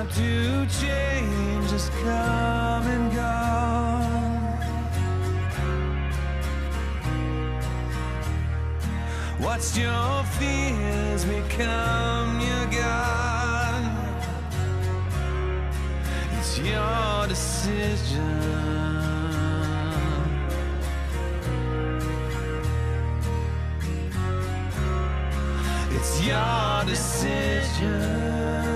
Time to change has come and gone. Watched your fears become your God. It's your decision. It's your decision.